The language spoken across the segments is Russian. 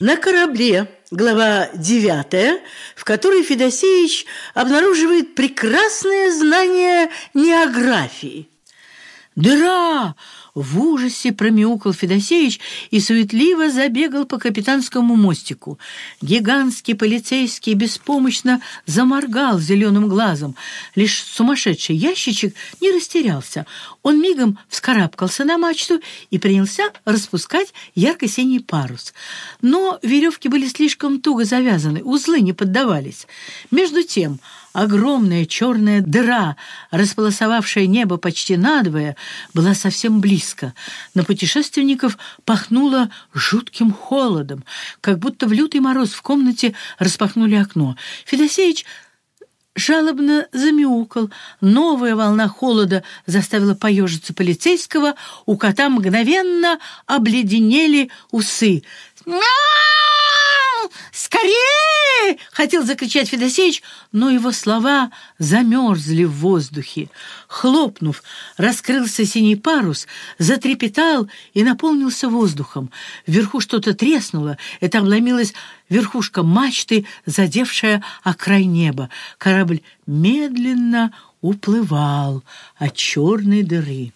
На корабле, глава 9, в которой Федосеевич обнаруживает прекрасное знание неографии. «Дыра! В ужасе промяукал Федосеевич и суетливо забегал по капитанскому мостику. Гигантский полицейский беспомощно заморгал зеленым глазом. Лишь сумасшедший ящичек не растерялся. Он мигом вскарабкался на мачту и принялся распускать ярко-синий парус. Но веревки были слишком туго завязаны, узлы не поддавались. Между тем огромная черная дыра, располосовавшая небо почти надвое, была совсем близко. На путешественников пахнуло жутким холодом, как будто в лютый мороз в комнате распахнули окно. Федосеич жалобно замяукал. Новая волна холода заставила поежиться полицейского, у кота мгновенно обледенели усы. «Скорее!» — хотел закричать Федосеич, но его слова замерзли в воздухе. Хлопнув, раскрылся синий парус, затрепетал и наполнился воздухом. Вверху что-то треснуло, это обломилась верхушка мачты, задевшая о край неба. Корабль медленно уплывал от черной дыры.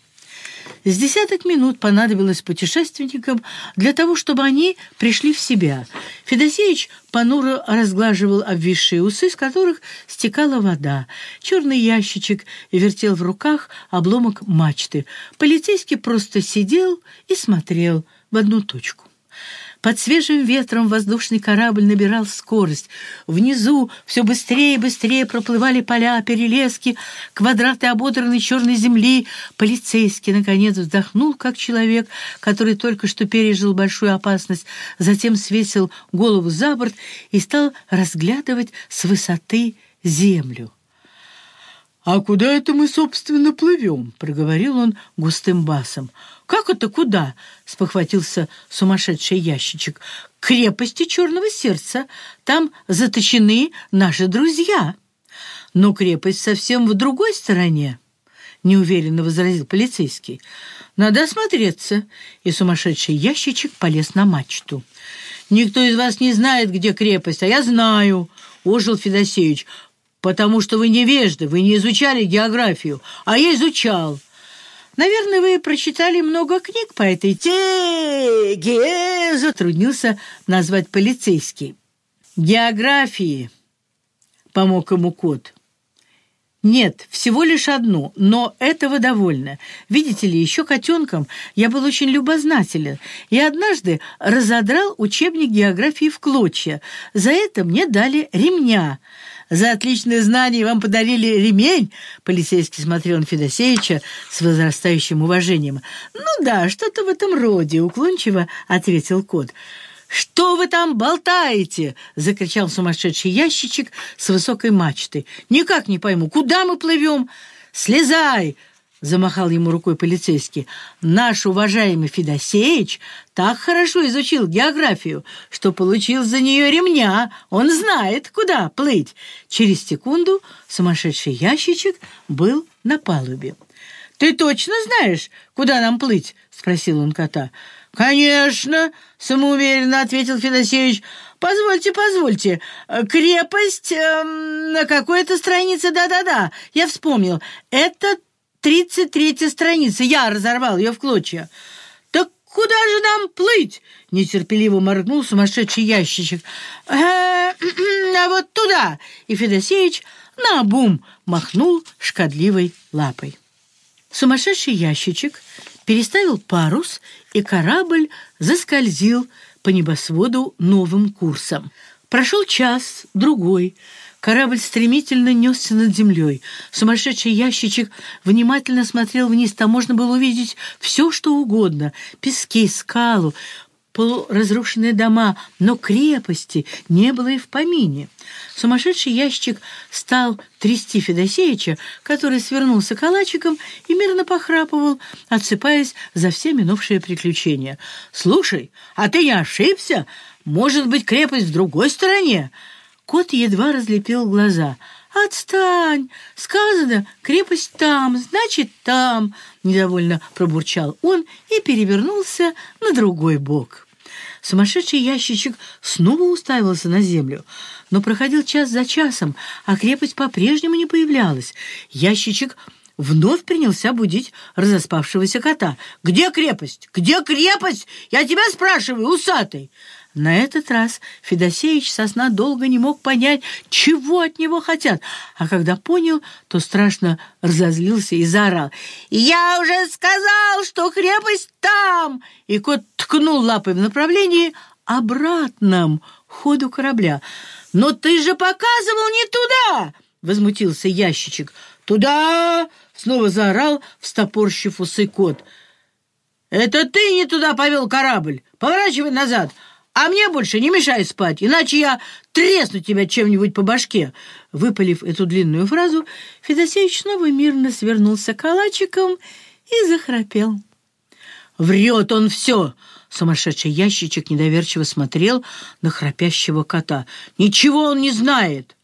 С десяток минут понадобилось путешественникам для того, чтобы они пришли в себя. Федосеевич понуро разглаживал обвисшие усы, с которых стекала вода. Черный ящичек вертел в руках обломок мачты. Полицейский просто сидел и смотрел в одну точку. Под свежим ветром воздушный корабль набирал скорость. Внизу все быстрее и быстрее проплывали поля, перелески, квадраты ободранной черной земли. Полицейский, наконец, вздохнул, как человек, который только что пережил большую опасность, затем свесил голову за борт и стал разглядывать с высоты землю. «А куда это мы, собственно, плывем?» — проговорил он густым басом. «Как это куда?» — спохватился сумасшедший ящичек. «Крепости Черного Сердца. Там заточены наши друзья». «Но крепость совсем в другой стороне», — неуверенно возразил полицейский. «Надо осмотреться». И сумасшедший ящичек полез на мачту. «Никто из вас не знает, где крепость, а я знаю», — ожил Федосеевич потому что вы невежды, вы не изучали географию, а я изучал. Наверное, вы прочитали много книг по этой теме, затруднился назвать полицейский. Географии, помог ему кот. Нет, всего лишь одну, но этого довольно. Видите ли, еще котенком я был очень любознателен и однажды разодрал учебник географии в клочья. За это мне дали ремня — за отличные знания вам подарили ремень?» Полицейский смотрел на Федосеевича с возрастающим уважением. «Ну да, что-то в этом роде», — уклончиво ответил кот. «Что вы там болтаете?» — закричал сумасшедший ящичек с высокой мачты. «Никак не пойму, куда мы плывем?» «Слезай!» — замахал ему рукой полицейский. «Наш уважаемый Федосеич так хорошо изучил географию, что получил за нее ремня. Он знает, куда плыть». Через секунду сумасшедший ящичек был на палубе. «Ты точно знаешь, куда нам плыть?» — спросил он кота. «Конечно!» — самоуверенно ответил Федосеевич. «Позвольте, позвольте. Крепость э, на какой-то странице, да-да-да, я вспомнил. Это Тридцать третья страница. Я разорвал ее в клочья. Так куда же нам плыть? Нетерпеливо моргнул сумасшедший ящичек. «Э, а вот туда. И Федосеевич наобум махнул шкодливой лапой. Сумасшедший ящичек переставил парус, и корабль заскользил по небосводу новым курсом. Прошел час, другой — Корабль стремительно несся над землей. Сумасшедший ящичек внимательно смотрел вниз. Там можно было увидеть все, что угодно. Пески, скалу, полуразрушенные дома, но крепости не было и в помине. Сумасшедший ящик стал трясти Федосеича, который свернулся калачиком и мирно похрапывал, отсыпаясь за все минувшие приключения. «Слушай, а ты не ошибся? Может быть, крепость в другой стороне?» Кот едва разлепил глаза. «Отстань! Сказано, крепость там, значит, там!» Недовольно пробурчал он и перевернулся на другой бок. Сумасшедший ящичек снова уставился на землю, но проходил час за часом, а крепость по-прежнему не появлялась. Ящичек вновь принялся будить разоспавшегося кота. «Где крепость? Где крепость? Я тебя спрашиваю, усатый!» На этот раз Федосеевич сосна долго не мог понять, чего от него хотят, а когда понял, то страшно разозлился и заорал. «Я уже сказал, что крепость там!» И кот ткнул лапой в направлении обратном ходу корабля. «Но ты же показывал не туда!» — возмутился ящичек. «Туда!» — снова заорал, встопорщив усы кот. «Это ты не туда повел корабль! Поворачивай назад!» А мне больше не мешай спать, иначе я тресну тебя чем-нибудь по башке». Выпалив эту длинную фразу, Федосеевич снова мирно свернулся калачиком и захрапел. «Врет он все!» Сумасшедший ящичек недоверчиво смотрел на храпящего кота. «Ничего он не знает!»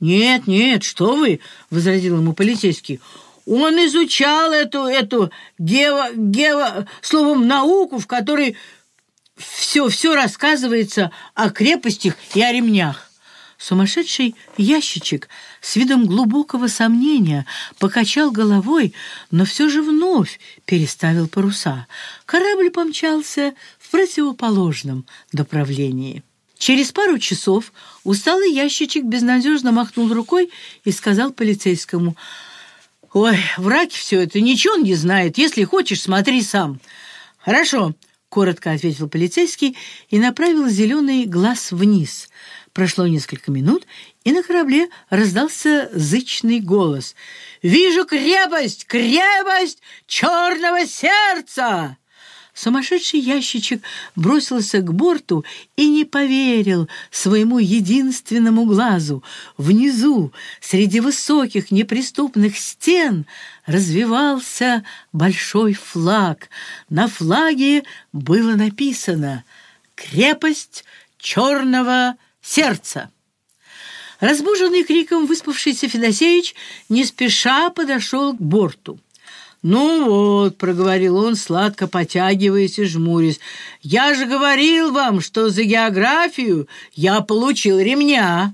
«Нет, нет, что вы!» — возразил ему полицейский. «Он изучал эту, эту, гева, гева, словом, науку, в которой все, все рассказывается о крепостях и о ремнях. Сумасшедший ящичек с видом глубокого сомнения покачал головой, но все же вновь переставил паруса. Корабль помчался в противоположном направлении. Через пару часов усталый ящичек безнадежно махнул рукой и сказал полицейскому, «Ой, враг все это, ничего он не знает. Если хочешь, смотри сам». «Хорошо», коротко ответил полицейский и направил зеленый глаз вниз. Прошло несколько минут, и на корабле раздался зычный голос. «Вижу крепость! Крепость черного сердца!» Сумасшедший ящичек бросился к борту и не поверил своему единственному глазу. Внизу, среди высоких неприступных стен, развивался большой флаг. На флаге было написано «Крепость черного сердца». Разбуженный криком выспавшийся Федосеевич не спеша подошел к борту. «Ну вот», — проговорил он, сладко потягиваясь и жмурясь, — «я же говорил вам, что за географию я получил ремня».